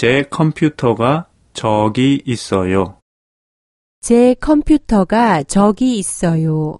제 컴퓨터가 저기 있어요. 제 컴퓨터가 저기 있어요.